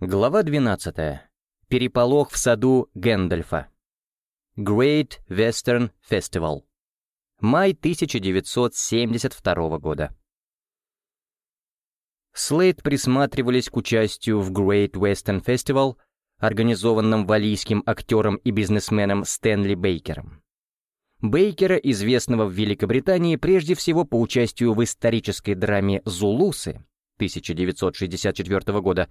Глава 12. Переполох в саду Гэндальфа. Great Western Festival. Май 1972 года. Слейд присматривались к участию в Great Western Festival, организованном валийским актером и бизнесменом Стэнли Бейкером. Бейкера, известного в Великобритании прежде всего по участию в исторической драме «Зулусы» 1964 года,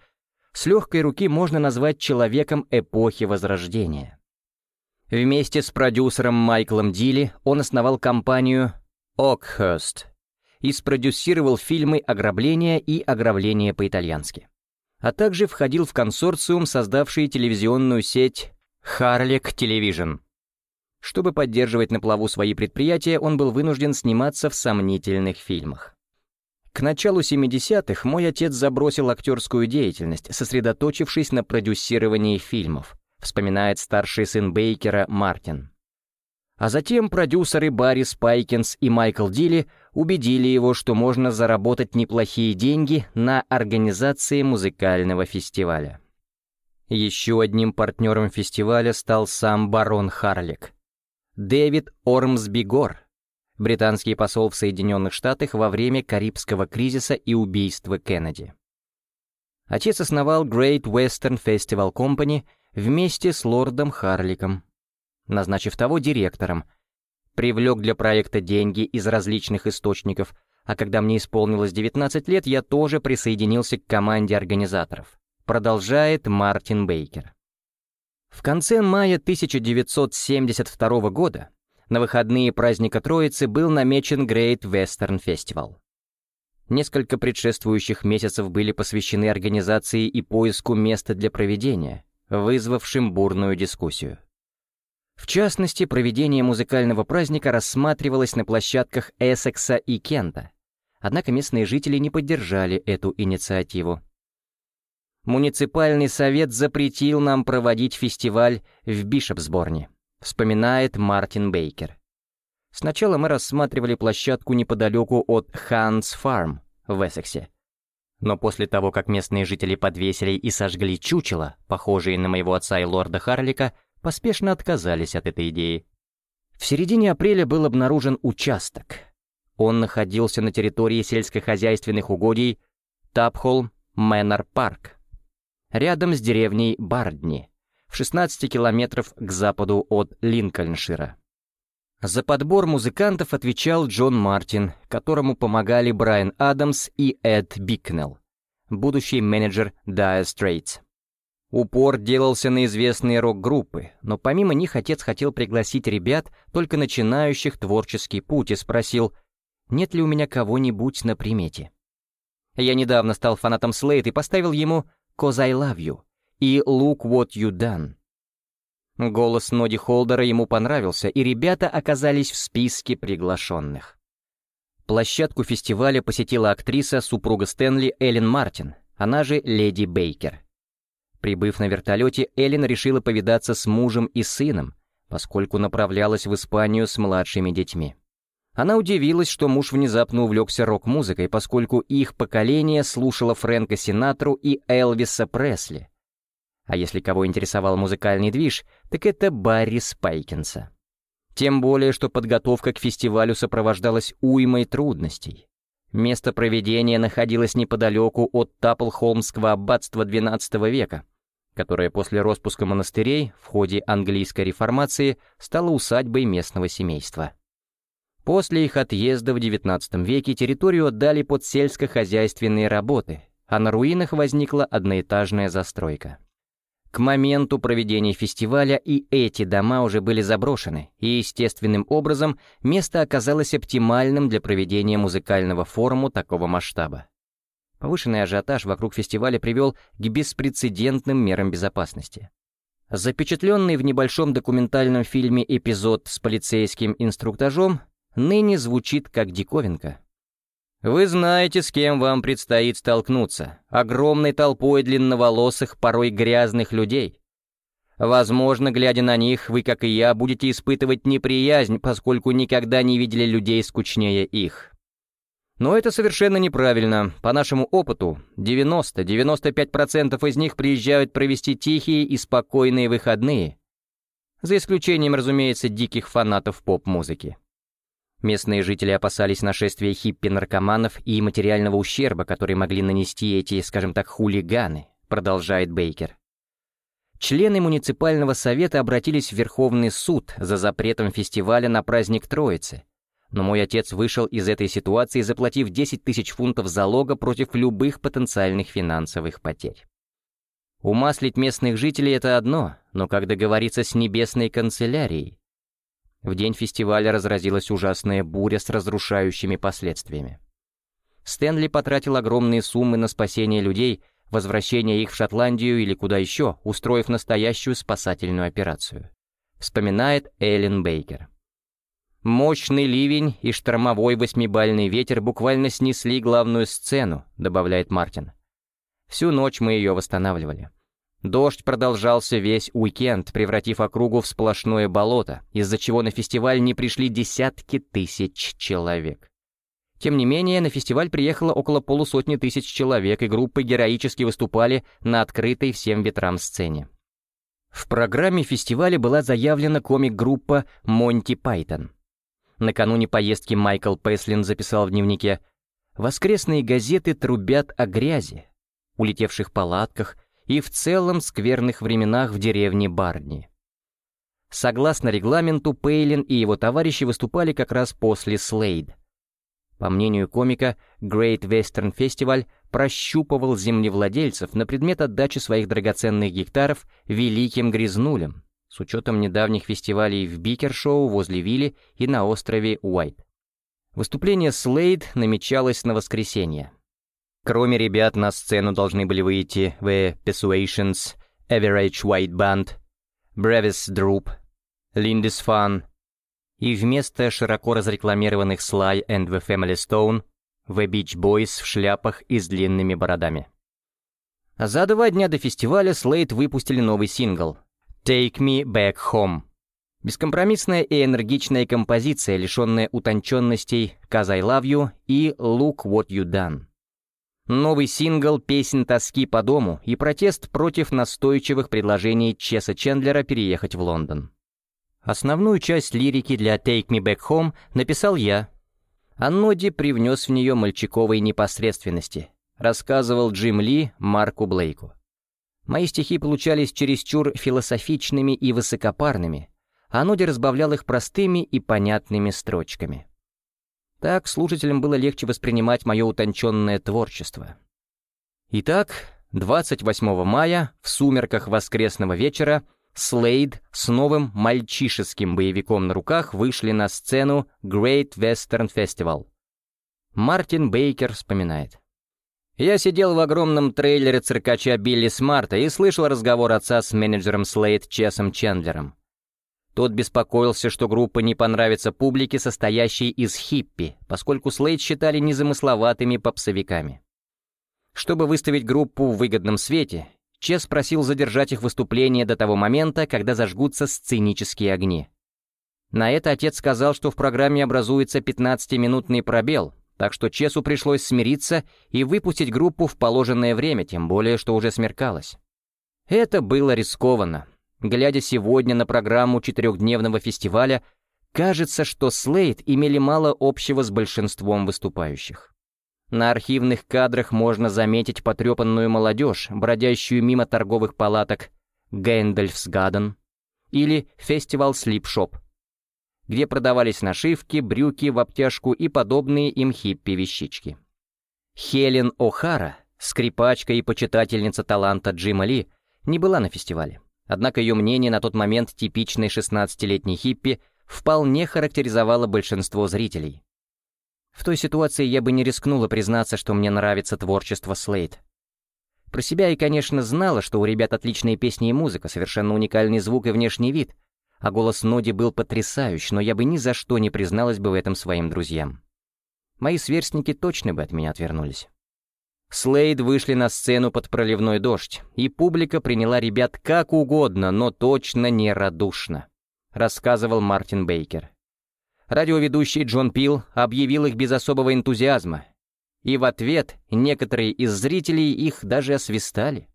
с легкой руки можно назвать человеком эпохи Возрождения. Вместе с продюсером Майклом Дилли он основал компанию Oakhurst и спродюсировал фильмы «Ограбление» и «Ограбление по-итальянски», а также входил в консорциум, создавший телевизионную сеть Harlech Television. Чтобы поддерживать на плаву свои предприятия, он был вынужден сниматься в сомнительных фильмах. К началу 70-х мой отец забросил актерскую деятельность, сосредоточившись на продюсировании фильмов, вспоминает старший сын Бейкера Мартин. А затем продюсеры Барри Спайкинс и Майкл Дилли убедили его, что можно заработать неплохие деньги на организации музыкального фестиваля. Еще одним партнером фестиваля стал сам барон Харлик. Дэвид Ормсбигор, британский посол в Соединенных Штатах во время Карибского кризиса и убийства Кеннеди. Отец основал Great Western Festival Company вместе с лордом Харликом, назначив того директором, привлек для проекта деньги из различных источников, а когда мне исполнилось 19 лет, я тоже присоединился к команде организаторов, продолжает Мартин Бейкер. В конце мая 1972 года на выходные праздника Троицы был намечен Great Western Festival. Несколько предшествующих месяцев были посвящены организации и поиску места для проведения, вызвавшим бурную дискуссию. В частности, проведение музыкального праздника рассматривалось на площадках Эссекса и Кента, однако местные жители не поддержали эту инициативу. Муниципальный совет запретил нам проводить фестиваль в Бишопсборне вспоминает Мартин Бейкер. Сначала мы рассматривали площадку неподалеку от Ханс Фарм в Эссексе. Но после того, как местные жители подвесили и сожгли чучело, похожие на моего отца и лорда Харлика, поспешно отказались от этой идеи. В середине апреля был обнаружен участок. Он находился на территории сельскохозяйственных угодий Тапхолм Мэннер Парк, рядом с деревней Бардни, в 16 километров к западу от Линкольншира. За подбор музыкантов отвечал Джон Мартин, которому помогали Брайан Адамс и Эд Бикнелл, будущий менеджер Dire Straits. Упор делался на известные рок-группы, но помимо них отец хотел пригласить ребят, только начинающих творческий путь, и спросил, нет ли у меня кого-нибудь на примете. Я недавно стал фанатом Слейд и поставил ему «Cause I Love You», и «Look What You Done». Голос Ноди Холдера ему понравился, и ребята оказались в списке приглашенных. Площадку фестиваля посетила актриса, супруга Стэнли Эллен Мартин, она же Леди Бейкер. Прибыв на вертолете, Эллен решила повидаться с мужем и сыном, поскольку направлялась в Испанию с младшими детьми. Она удивилась, что муж внезапно увлекся рок-музыкой, поскольку их поколение слушало Фрэнка Синатру и Элвиса Пресли — а если кого интересовал музыкальный движ, так это Барри Спайкинса. Тем более, что подготовка к фестивалю сопровождалась уймой трудностей. Место проведения находилось неподалеку от Таплхолмского аббатства XII века, которое после распуска монастырей в ходе английской реформации стало усадьбой местного семейства. После их отъезда в XIX веке территорию отдали под сельскохозяйственные работы, а на руинах возникла одноэтажная застройка. К моменту проведения фестиваля и эти дома уже были заброшены, и естественным образом место оказалось оптимальным для проведения музыкального форума такого масштаба. Повышенный ажиотаж вокруг фестиваля привел к беспрецедентным мерам безопасности. Запечатленный в небольшом документальном фильме эпизод с полицейским инструктажом ныне звучит как диковинка. Вы знаете, с кем вам предстоит столкнуться. Огромной толпой длинноволосых, порой грязных людей. Возможно, глядя на них, вы, как и я, будете испытывать неприязнь, поскольку никогда не видели людей скучнее их. Но это совершенно неправильно. По нашему опыту, 90-95% из них приезжают провести тихие и спокойные выходные. За исключением, разумеется, диких фанатов поп-музыки. Местные жители опасались нашествия хиппи-наркоманов и материального ущерба, который могли нанести эти, скажем так, хулиганы, продолжает Бейкер. Члены муниципального совета обратились в Верховный суд за запретом фестиваля на праздник Троицы, но мой отец вышел из этой ситуации, заплатив 10 тысяч фунтов залога против любых потенциальных финансовых потерь. Умаслить местных жителей — это одно, но как договориться с небесной канцелярией? В день фестиваля разразилась ужасная буря с разрушающими последствиями. Стэнли потратил огромные суммы на спасение людей, возвращение их в Шотландию или куда еще, устроив настоящую спасательную операцию. Вспоминает Эллен Бейкер. «Мощный ливень и штормовой восьмибальный ветер буквально снесли главную сцену», добавляет Мартин. «Всю ночь мы ее восстанавливали. Дождь продолжался весь уикенд, превратив округу в сплошное болото, из-за чего на фестиваль не пришли десятки тысяч человек. Тем не менее, на фестиваль приехало около полусотни тысяч человек, и группы героически выступали на открытой всем ветрам сцене. В программе фестиваля была заявлена комик-группа «Монти Пайтон». Накануне поездки Майкл Песлин записал в дневнике «Воскресные газеты трубят о грязи, улетевших палатках, и в целом скверных временах в деревне Барни. Согласно регламенту, Пейлин и его товарищи выступали как раз после Слейд. По мнению комика, Great Western Festival прощупывал землевладельцев на предмет отдачи своих драгоценных гектаров великим грязнулям, с учетом недавних фестивалей в Бикершоу возле Вилли и на острове Уайт. Выступление Слейд намечалось на воскресенье. Кроме ребят, на сцену должны были выйти The Persuasions, Average White Band, Brevis Droop, Lindisfarne, и вместо широко разрекламированных Sly and the Family Stone The Beach Boys в шляпах и с длинными бородами. За два дня до фестиваля Слейд выпустили новый сингл «Take Me Back Home». Бескомпромиссная и энергичная композиция, лишенная утонченностей «Cause I Love You» и «Look What You Done». Новый сингл «Песнь тоски по дому» и протест против настойчивых предложений Чеса Чендлера переехать в Лондон. Основную часть лирики для «Take Me Back Home» написал я. А привнес в нее мальчиковой непосредственности, рассказывал Джим Ли Марку Блейку. Мои стихи получались чересчур философичными и высокопарными, а Ноди разбавлял их простыми и понятными строчками. Так слушателям было легче воспринимать мое утонченное творчество. Итак, 28 мая, в сумерках воскресного вечера, Слейд с новым мальчишеским боевиком на руках вышли на сцену Great Western Festival. Мартин Бейкер вспоминает. «Я сидел в огромном трейлере циркача Билли Смарта и слышал разговор отца с менеджером Слейд Чесом Чендлером. Тот беспокоился, что группа не понравится публике, состоящей из хиппи, поскольку Слейд считали незамысловатыми попсовиками. Чтобы выставить группу в выгодном свете, Чес просил задержать их выступление до того момента, когда зажгутся сценические огни. На это отец сказал, что в программе образуется 15-минутный пробел, так что Чесу пришлось смириться и выпустить группу в положенное время, тем более, что уже смеркалось. Это было рискованно, Глядя сегодня на программу четырехдневного фестиваля, кажется, что Слейд имели мало общего с большинством выступающих. На архивных кадрах можно заметить потрепанную молодежь, бродящую мимо торговых палаток Гэндальфсгаден или фестивал Слипшоп, где продавались нашивки, брюки в обтяжку и подобные им хиппи-вещички. Хелен О'Хара, скрипачка и почитательница таланта Джима Ли, не была на фестивале. Однако ее мнение на тот момент типичной 16-летней хиппи вполне характеризовало большинство зрителей. В той ситуации я бы не рискнула признаться, что мне нравится творчество Слейд. Про себя я, конечно, знала, что у ребят отличные песни и музыка, совершенно уникальный звук и внешний вид, а голос Ноди был потрясающий, но я бы ни за что не призналась бы в этом своим друзьям. Мои сверстники точно бы от меня отвернулись. Слейд вышли на сцену под проливной дождь, и публика приняла ребят как угодно, но точно не радушно, рассказывал Мартин Бейкер. Радиоведущий Джон Пил объявил их без особого энтузиазма, и в ответ некоторые из зрителей их даже освистали.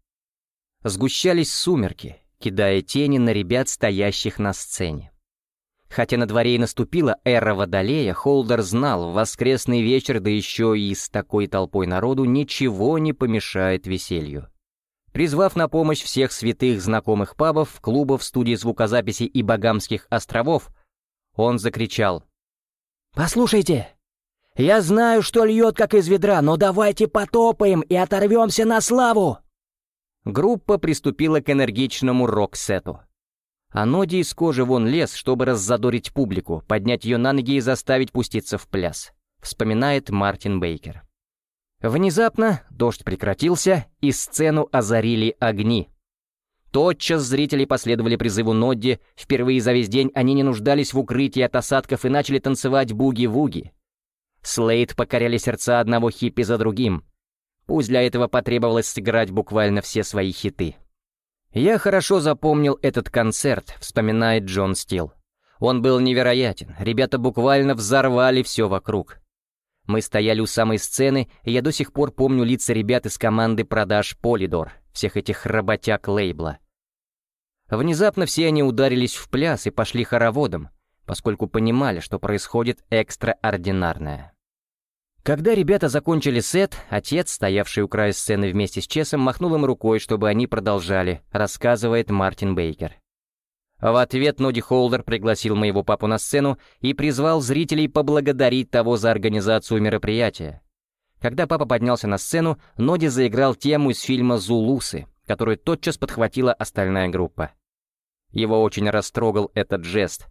Сгущались сумерки, кидая тени на ребят, стоящих на сцене. Хотя на дворе и наступила эра Водолея, Холдер знал, в воскресный вечер, да еще и с такой толпой народу, ничего не помешает веселью. Призвав на помощь всех святых знакомых пабов, клубов, студий звукозаписи и Багамских островов, он закричал. «Послушайте, я знаю, что льет как из ведра, но давайте потопаем и оторвемся на славу!» Группа приступила к энергичному рок-сету. А Ноди из кожи вон лез, чтобы раззадорить публику, поднять ее на ноги и заставить пуститься в пляс, вспоминает Мартин Бейкер. Внезапно дождь прекратился, и сцену озарили огни. Тотчас зрители последовали призыву Нодди, впервые за весь день они не нуждались в укрытии от осадков и начали танцевать буги-вуги. Слейд покоряли сердца одного хиппи за другим. Пусть для этого потребовалось сыграть буквально все свои хиты. «Я хорошо запомнил этот концерт», — вспоминает Джон Стил. «Он был невероятен, ребята буквально взорвали все вокруг. Мы стояли у самой сцены, и я до сих пор помню лица ребят из команды продаж «Полидор», всех этих работяг лейбла. Внезапно все они ударились в пляс и пошли хороводом, поскольку понимали, что происходит экстраординарное. Когда ребята закончили сет, отец, стоявший у края сцены вместе с Чесом, махнул им рукой, чтобы они продолжали, рассказывает Мартин Бейкер. В ответ Ноди Холдер пригласил моего папу на сцену и призвал зрителей поблагодарить того за организацию мероприятия. Когда папа поднялся на сцену, Ноди заиграл тему из фильма «Зулусы», которую тотчас подхватила остальная группа. Его очень растрогал этот жест.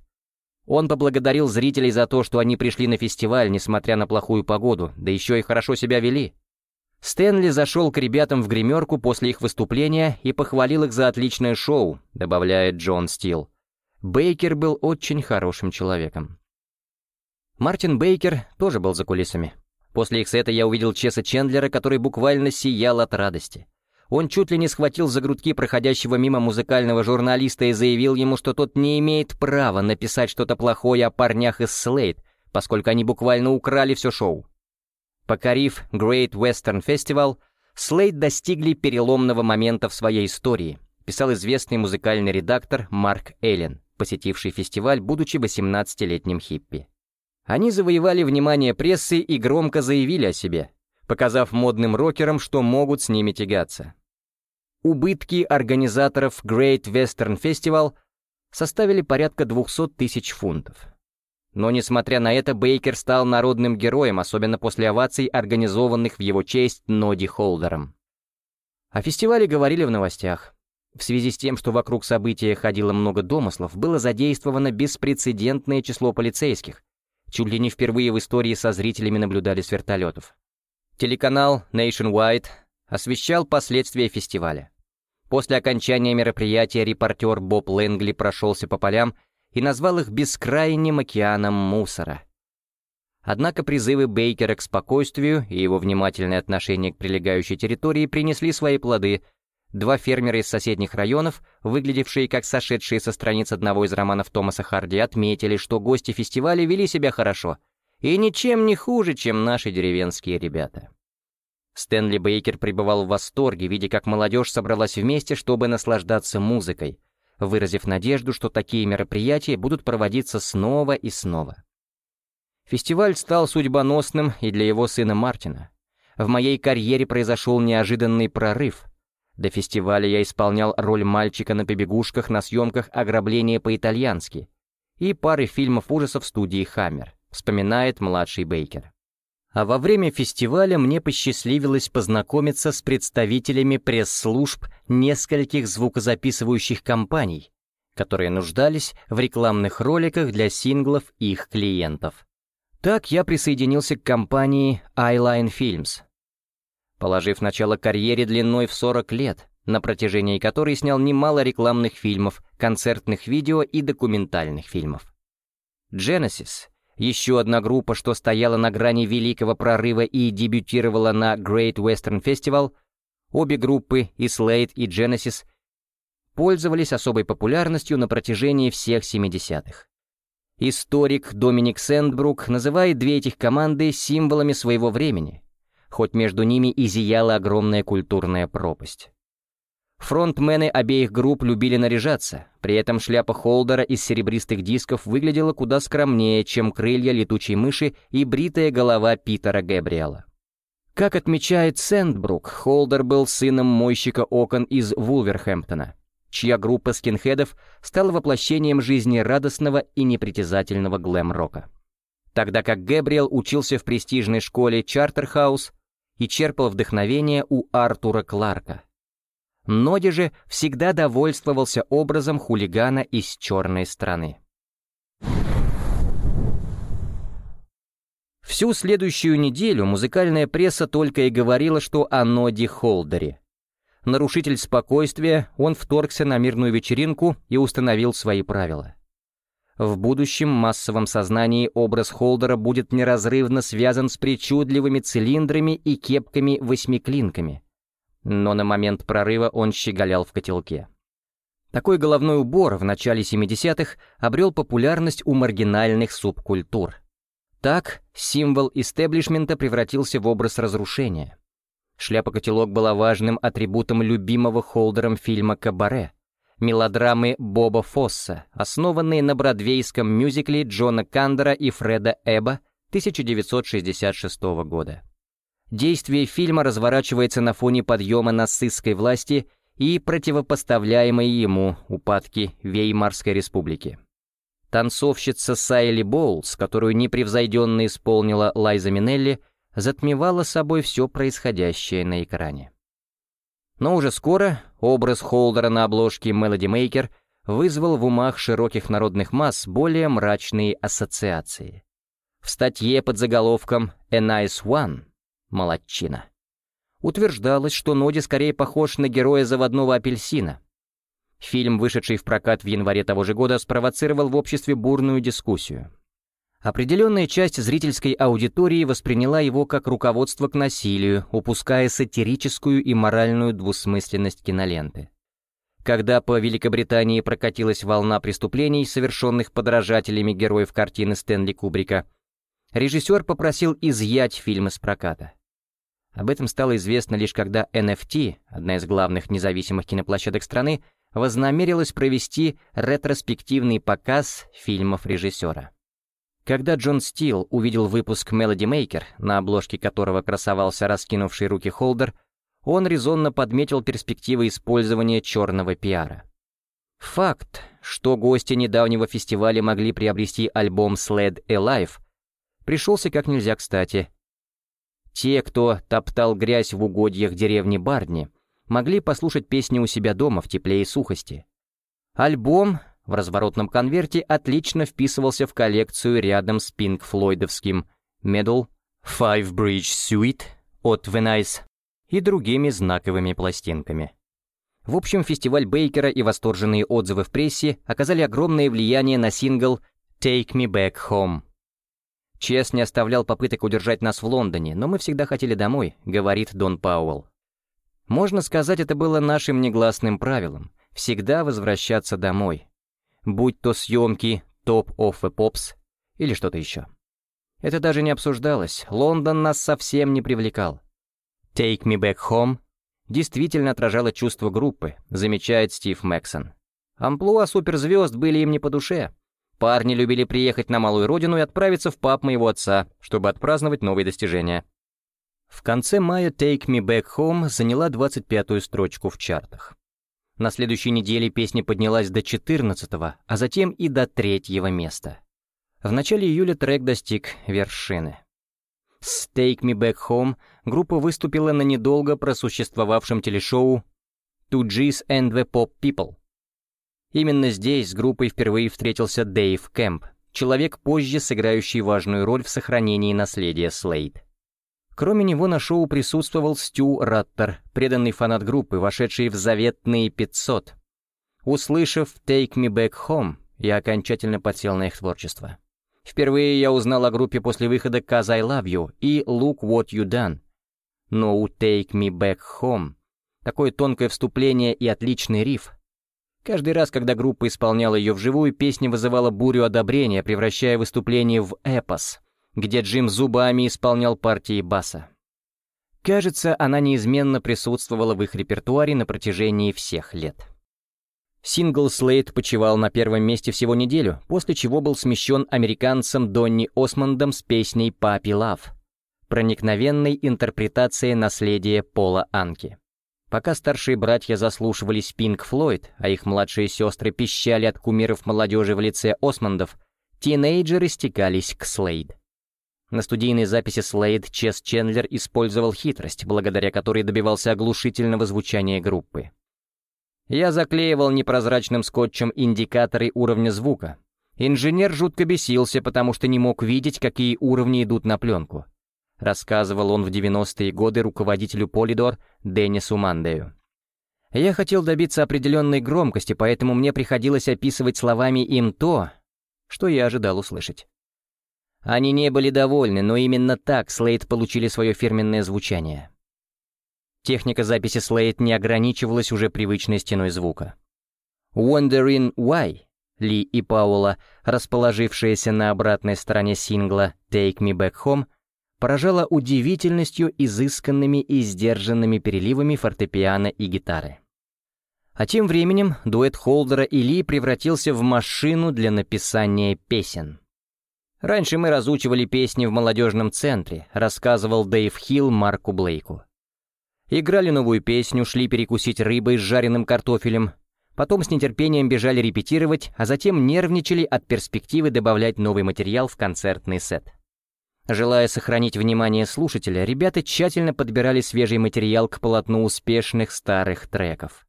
Он поблагодарил зрителей за то, что они пришли на фестиваль, несмотря на плохую погоду, да еще и хорошо себя вели. Стэнли зашел к ребятам в гримерку после их выступления и похвалил их за отличное шоу, добавляет Джон Стил. Бейкер был очень хорошим человеком. Мартин Бейкер тоже был за кулисами. После их сета я увидел Чеса Чендлера, который буквально сиял от радости. Он чуть ли не схватил за грудки проходящего мимо музыкального журналиста и заявил ему, что тот не имеет права написать что-то плохое о парнях из Слейд, поскольку они буквально украли все шоу. Покорив Great Western Festival, Слейд достигли переломного момента в своей истории, писал известный музыкальный редактор Марк Эллен, посетивший фестиваль, будучи 18-летним хиппи. Они завоевали внимание прессы и громко заявили о себе, показав модным рокерам, что могут с ними тягаться. Убытки организаторов Great Western Festival составили порядка 200 тысяч фунтов. Но, несмотря на это, Бейкер стал народным героем, особенно после оваций, организованных в его честь Ноди Холдером. О фестивале говорили в новостях. В связи с тем, что вокруг события ходило много домыслов, было задействовано беспрецедентное число полицейских. Чуть ли не впервые в истории со зрителями наблюдали с вертолетов. Телеканал Nationwide освещал последствия фестиваля. После окончания мероприятия репортер Боб Лэнгли прошелся по полям и назвал их бескрайним океаном мусора. Однако призывы Бейкера к спокойствию и его внимательное отношение к прилегающей территории принесли свои плоды. Два фермера из соседних районов, выглядевшие как сошедшие со страниц одного из романов Томаса Харди, отметили, что гости фестиваля вели себя хорошо и ничем не хуже, чем наши деревенские ребята. Стэнли Бейкер пребывал в восторге, видя, как молодежь собралась вместе, чтобы наслаждаться музыкой, выразив надежду, что такие мероприятия будут проводиться снова и снова. Фестиваль стал судьбоносным и для его сына Мартина. В моей карьере произошел неожиданный прорыв. До фестиваля я исполнял роль мальчика на побегушках на съемках «Ограбление по-итальянски» и пары фильмов ужасов студии «Хаммер», вспоминает младший Бейкер. А во время фестиваля мне посчастливилось познакомиться с представителями пресс-служб нескольких звукозаписывающих компаний, которые нуждались в рекламных роликах для синглов их клиентов. Так я присоединился к компании Eyeline Films, положив начало карьере длиной в 40 лет, на протяжении которой снял немало рекламных фильмов, концертных видео и документальных фильмов. Genesis — еще одна группа, что стояла на грани великого прорыва и дебютировала на Great Western Festival, обе группы, и Slade, и Genesis, пользовались особой популярностью на протяжении всех 70-х. Историк Доминик Сэндбрук называет две этих команды символами своего времени, хоть между ними и зияла огромная культурная пропасть. Фронтмены обеих групп любили наряжаться, при этом шляпа Холдера из серебристых дисков выглядела куда скромнее, чем крылья летучей мыши и бритая голова Питера Гэбриэла. Как отмечает Сэндбрук, Холдер был сыном мойщика окон из Вулверхэмптона, чья группа скинхедов стала воплощением жизнерадостного и непритязательного глэм-рока. Тогда как Гэбриэл учился в престижной школе Чартерхаус и черпал вдохновение у Артура Кларка. Ноди же всегда довольствовался образом хулигана из черной страны. Всю следующую неделю музыкальная пресса только и говорила, что о Ноди Холдере. Нарушитель спокойствия, он вторгся на мирную вечеринку и установил свои правила. В будущем массовом сознании образ Холдера будет неразрывно связан с причудливыми цилиндрами и кепками-восьмиклинками. Но на момент прорыва он щеголял в котелке. Такой головной убор в начале 70-х обрел популярность у маргинальных субкультур — так символ истеблишмента превратился в образ разрушения. Шляпа-котелок была важным атрибутом любимого Холдером фильма «Кабаре», мелодрамы Боба Фосса, основанные на бродвейском мюзикле Джона Кандера и Фреда Эба 1966 года. Действие фильма разворачивается на фоне подъема нацистской власти и противопоставляемой ему упадки Веймарской республики. Танцовщица Сайли Боулс, которую непревзойденно исполнила Лайза Минелли, затмевала собой все происходящее на экране. Но уже скоро образ Холдера на обложке Melody Maker вызвал в умах широких народных масс более мрачные ассоциации. В статье под заголовком «A Nice One» — «Молодчина» утверждалось, что Ноди скорее похож на героя заводного апельсина, Фильм, вышедший в прокат в январе того же года, спровоцировал в обществе бурную дискуссию. Определенная часть зрительской аудитории восприняла его как руководство к насилию, упуская сатирическую и моральную двусмысленность киноленты. Когда по Великобритании прокатилась волна преступлений, совершенных подражателями героев картины Стэнли Кубрика, режиссер попросил изъять фильм из проката. Об этом стало известно лишь когда NFT, одна из главных независимых киноплощадок страны, вознамерилась провести ретроспективный показ фильмов режиссера. Когда Джон Стил увидел выпуск Melody Maker, на обложке которого красовался раскинувший руки холдер, он резонно подметил перспективы использования черного пиара. Факт, что гости недавнего фестиваля могли приобрести альбом Sled Alive, пришелся как нельзя кстати. Те, кто топтал грязь в угодьях деревни Бардни, могли послушать песни у себя дома в тепле и сухости. Альбом в разворотном конверте отлично вписывался в коллекцию рядом с Пинк Флойдовским Medal Five Bridge Suite от Venice и другими знаковыми пластинками. В общем, фестиваль Бейкера и восторженные отзывы в прессе оказали огромное влияние на сингл «Take Me Back Home». Чес не оставлял попыток удержать нас в Лондоне, но мы всегда хотели домой, говорит Дон Пауэлл. Можно сказать, это было нашим негласным правилом — всегда возвращаться домой. Будь то съемки «Top of the Pops» или что-то еще. Это даже не обсуждалось, Лондон нас совсем не привлекал. «Take me back home» действительно отражало чувство группы, замечает Стив Мэксон. Амплуа суперзвезд были им не по душе. Парни любили приехать на малую родину и отправиться в паб моего отца, чтобы отпраздновать новые достижения. В конце мая «Take Me Back Home» заняла 25-ю строчку в чартах. На следующей неделе песня поднялась до 14-го, а затем и до третьего места. В начале июля трек достиг вершины. С «Take Me Back Home» группа выступила на недолго просуществовавшем телешоу «Two G's and the Pop People». Именно здесь с группой впервые встретился Дэйв Кэмп, человек, позже сыграющий важную роль в сохранении наследия Слейд. Кроме него на шоу присутствовал Стю Раттер, преданный фанат группы, вошедший в заветные 500. Услышав «Take Me Back Home», я окончательно подсел на их творчество. Впервые я узнал о группе после выхода «Cause I Love You» и «Look What You Done». Но у «Take Me Back Home» такое тонкое вступление и отличный риф. Каждый раз, когда группа исполняла ее вживую, песня вызывала бурю одобрения, превращая выступление в эпос, где Джим зубами исполнял партии баса. Кажется, она неизменно присутствовала в их репертуаре на протяжении всех лет. Сингл «Слейд» почивал на первом месте всего неделю, после чего был смещен американцем Донни Осмондом с песней «Папи Лав», проникновенной интерпретацией наследия Пола Анки. Пока старшие братья заслушивались Пинк Флойд, а их младшие сестры пищали от кумиров молодежи в лице Осмондов, тинейджеры стекались к Слейд. На студийной записи Слейд Чес Чендлер использовал хитрость, благодаря которой добивался оглушительного звучания группы. Я заклеивал непрозрачным скотчем индикаторы уровня звука. Инженер жутко бесился, потому что не мог видеть, какие уровни идут на пленку. Рассказывал он в 90-е годы руководителю Полидор Деннису Мандею. Я хотел добиться определенной громкости, поэтому мне приходилось описывать словами им то, что я ожидал услышать. Они не были довольны, но именно так Слейд получили свое фирменное звучание. Техника записи Слейд не ограничивалась уже привычной стеной звука. «Wondering Why» Ли и Паула, расположившиеся на обратной стороне сингла «Take Me Back Home», поражала удивительностью изысканными и сдержанными переливами фортепиано и гитары. А тем временем дуэт Холдера и Ли превратился в машину для написания песен. Раньше мы разучивали песни в молодежном центре, рассказывал Дэйв Хилл Марку Блейку. Играли новую песню, шли перекусить рыбой с жареным картофелем, потом с нетерпением бежали репетировать, а затем нервничали от перспективы добавлять новый материал в концертный сет. Желая сохранить внимание слушателя, ребята тщательно подбирали свежий материал к полотну успешных старых треков.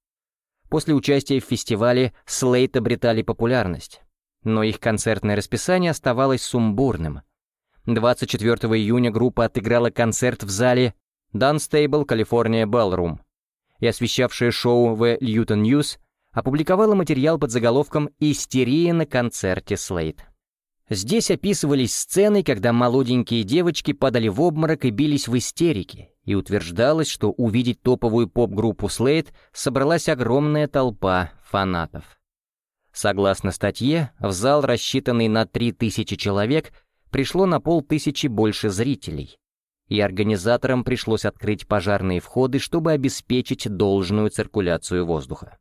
После участия в фестивале Слейт обретали популярность но их концертное расписание оставалось сумбурным. 24 июня группа отыграла концерт в зале Dunstable California Ballroom, и освещавшее шоу в Luton News опубликовала материал под заголовком «Истерия на концерте Слейд». Здесь описывались сцены, когда молоденькие девочки падали в обморок и бились в истерике, и утверждалось, что увидеть топовую поп-группу Слейд собралась огромная толпа фанатов. Согласно статье, в зал, рассчитанный на 3000 человек, пришло на полтысячи больше зрителей. И организаторам пришлось открыть пожарные входы, чтобы обеспечить должную циркуляцию воздуха.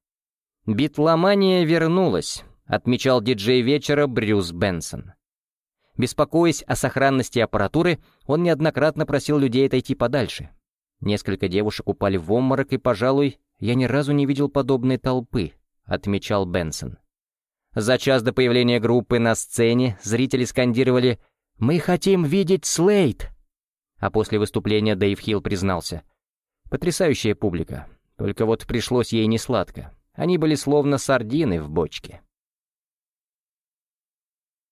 «Битломания вернулась», — отмечал диджей вечера Брюс Бенсон. Беспокоясь о сохранности аппаратуры, он неоднократно просил людей отойти подальше. Несколько девушек упали в обморок, и, пожалуй, я ни разу не видел подобной толпы, отмечал Бенсон. За час до появления группы на сцене зрители скандировали «Мы хотим видеть Слейд!» А после выступления Дэйв Хилл признался. Потрясающая публика, только вот пришлось ей несладко. Они были словно сардины в бочке.